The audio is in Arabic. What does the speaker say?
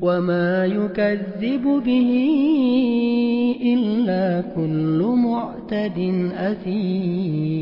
وما يكذب به إلا كل معتد أثيم